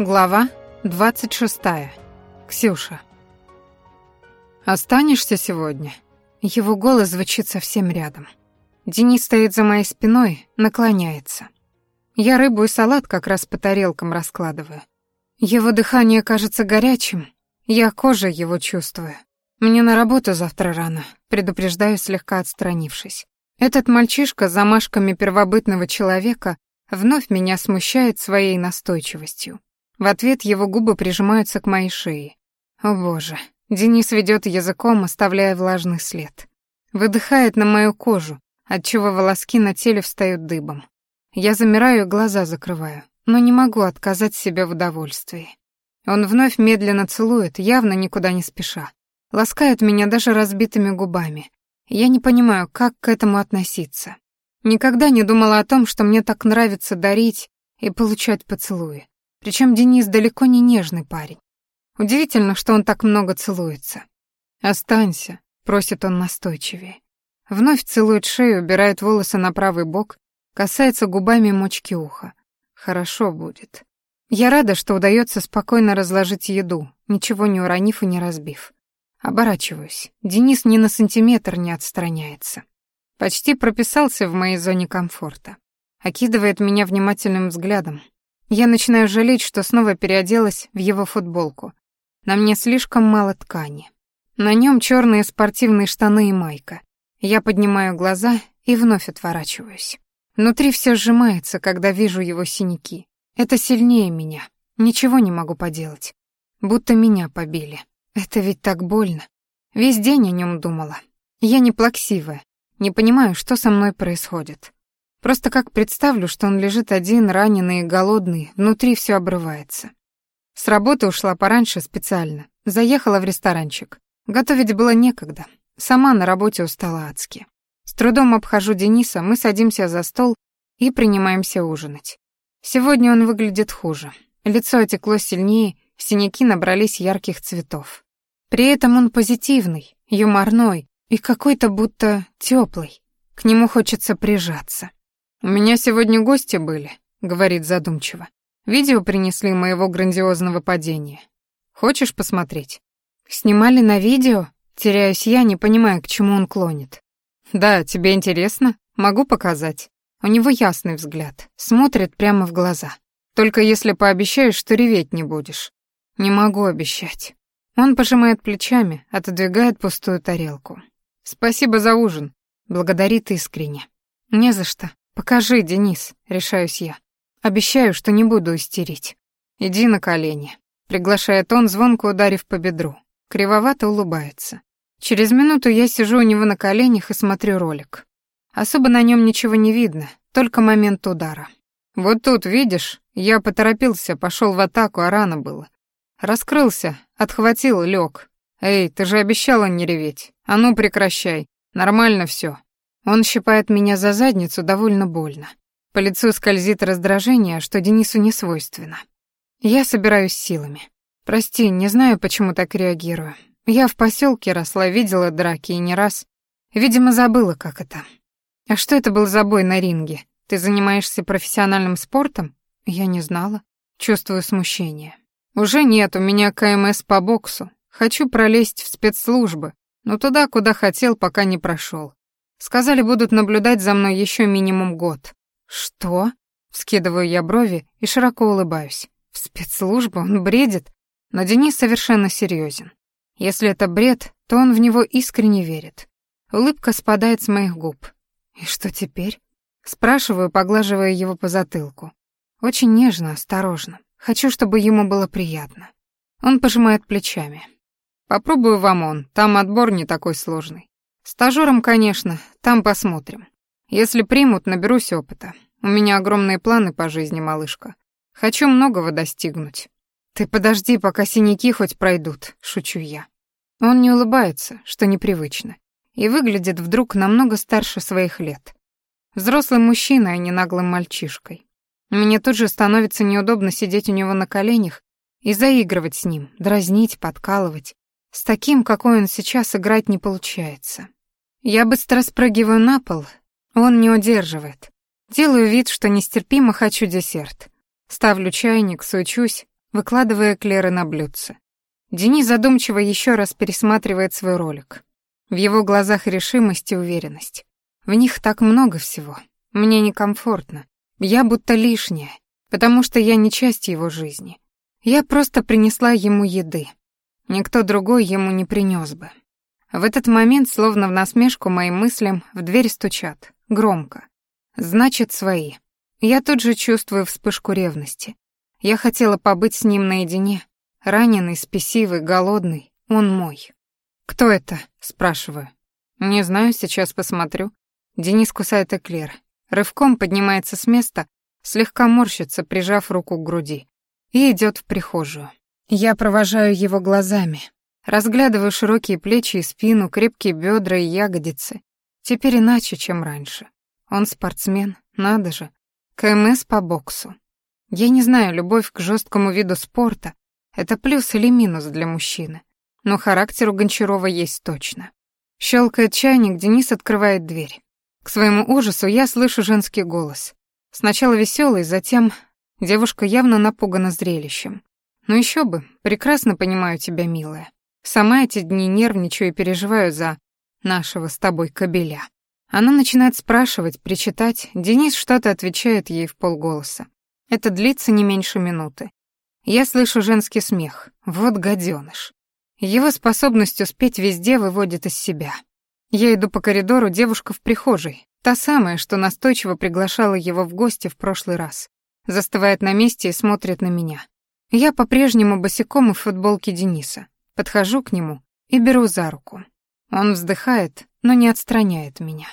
Глава 26. Ксюша. «Останешься сегодня?» Его голос звучит совсем рядом. Денис стоит за моей спиной, наклоняется. Я рыбу и салат как раз по тарелкам раскладываю. Его дыхание кажется горячим, я кожей его чувствую. Мне на работу завтра рано, предупреждаю, слегка отстранившись. Этот мальчишка с замашками первобытного человека вновь меня смущает своей настойчивостью. В ответ его губы прижимаются к моей шее. О боже, Денис ведет языком, оставляя влажный след. Выдыхает на мою кожу, отчего волоски на теле встают дыбом. Я замираю глаза закрываю, но не могу отказать себе в удовольствии. Он вновь медленно целует, явно никуда не спеша. Ласкает меня даже разбитыми губами. Я не понимаю, как к этому относиться. Никогда не думала о том, что мне так нравится дарить и получать поцелуи. Причем Денис далеко не нежный парень. Удивительно, что он так много целуется. «Останься», — просит он настойчивее. Вновь целует шею, убирает волосы на правый бок, касается губами мочки уха. «Хорошо будет». Я рада, что удается спокойно разложить еду, ничего не уронив и не разбив. Оборачиваюсь. Денис ни на сантиметр не отстраняется. Почти прописался в моей зоне комфорта. Окидывает меня внимательным взглядом, я начинаю жалеть, что снова переоделась в его футболку. На мне слишком мало ткани. На нем черные спортивные штаны и майка. Я поднимаю глаза и вновь отворачиваюсь. Внутри все сжимается, когда вижу его синяки. Это сильнее меня. Ничего не могу поделать. Будто меня побили. Это ведь так больно. Весь день о нем думала. Я не плаксивая. Не понимаю, что со мной происходит. Просто как представлю, что он лежит один, раненый и голодный, внутри все обрывается. С работы ушла пораньше специально. Заехала в ресторанчик. Готовить было некогда. Сама на работе устала адски. С трудом обхожу Дениса, мы садимся за стол и принимаемся ужинать. Сегодня он выглядит хуже. Лицо отекло сильнее, синяки набрались ярких цветов. При этом он позитивный, юморной и какой-то будто теплый. К нему хочется прижаться. «У меня сегодня гости были», — говорит задумчиво. «Видео принесли моего грандиозного падения. Хочешь посмотреть?» «Снимали на видео?» Теряюсь я, не понимая, к чему он клонит. «Да, тебе интересно? Могу показать». У него ясный взгляд, смотрит прямо в глаза. «Только если пообещаешь, что реветь не будешь». «Не могу обещать». Он пожимает плечами, отодвигает пустую тарелку. «Спасибо за ужин», — благодарит искренне. «Не за что. «Покажи, Денис», — решаюсь я. «Обещаю, что не буду истерить». «Иди на колени», — приглашает он, звонко ударив по бедру. Кривовато улыбается. Через минуту я сижу у него на коленях и смотрю ролик. Особо на нем ничего не видно, только момент удара. «Вот тут, видишь, я поторопился, пошел в атаку, а рано было. Раскрылся, отхватил, лег. Эй, ты же обещала не реветь. А ну прекращай, нормально все. Он щипает меня за задницу довольно больно. По лицу скользит раздражение, что Денису не свойственно. Я собираюсь силами. Прости, не знаю, почему так реагирую. Я в поселке росла, видела драки и не раз. Видимо, забыла, как это. А что это был за бой на ринге? Ты занимаешься профессиональным спортом? Я не знала. Чувствую смущение. Уже нет, у меня КМС по боксу. Хочу пролезть в спецслужбы, но туда, куда хотел, пока не прошел. Сказали, будут наблюдать за мной еще минимум год. Что? Вскидываю я брови и широко улыбаюсь. В спецслужбу он бредит, но Денис совершенно серьезен. Если это бред, то он в него искренне верит. Улыбка спадает с моих губ. И что теперь? Спрашиваю, поглаживая его по затылку. Очень нежно, осторожно. Хочу, чтобы ему было приятно. Он пожимает плечами. Попробую в ОМОН, там отбор не такой сложный. Стажером, конечно, там посмотрим. Если примут, наберусь опыта. У меня огромные планы по жизни, малышка. Хочу многого достигнуть. Ты подожди, пока синяки хоть пройдут, шучу я. Он не улыбается, что непривычно, и выглядит вдруг намного старше своих лет. Взрослый мужчина, а не наглым мальчишкой. Мне тут же становится неудобно сидеть у него на коленях и заигрывать с ним, дразнить, подкалывать. С таким, какой он сейчас, играть не получается. Я быстро спрыгиваю на пол, он не удерживает. Делаю вид, что нестерпимо хочу десерт. Ставлю чайник, сучусь, выкладывая эклеры на блюдце. Денис задумчиво еще раз пересматривает свой ролик. В его глазах решимость и уверенность. В них так много всего. Мне некомфортно. Я будто лишняя, потому что я не часть его жизни. Я просто принесла ему еды. Никто другой ему не принес бы. В этот момент, словно в насмешку моим мыслям, в дверь стучат. Громко. Значит, свои. Я тут же чувствую вспышку ревности. Я хотела побыть с ним наедине. Раненый, спесивый, голодный. Он мой. «Кто это?» — спрашиваю. «Не знаю, сейчас посмотрю». Денис кусает эклер. Рывком поднимается с места, слегка морщится, прижав руку к груди. И идет в прихожую. Я провожаю его глазами. Разглядываю широкие плечи и спину, крепкие бедра и ягодицы. Теперь иначе, чем раньше. Он спортсмен, надо же. КМС по боксу. Я не знаю, любовь к жесткому виду спорта — это плюс или минус для мужчины. Но характер у Гончарова есть точно. Щелкает чайник, Денис открывает дверь. К своему ужасу я слышу женский голос. Сначала веселый, затем девушка явно напугана зрелищем. Ну еще бы, прекрасно понимаю тебя, милая. Сама эти дни нервничаю и переживаю за нашего с тобой кобеля. Она начинает спрашивать, причитать, Денис что-то отвечает ей в полголоса. Это длится не меньше минуты. Я слышу женский смех. Вот гаденыш. Его способность успеть везде выводит из себя. Я иду по коридору, девушка в прихожей, та самая, что настойчиво приглашала его в гости в прошлый раз. Застывает на месте и смотрит на меня. Я по-прежнему босиком и в футболке Дениса. Подхожу к нему и беру за руку. Он вздыхает, но не отстраняет меня.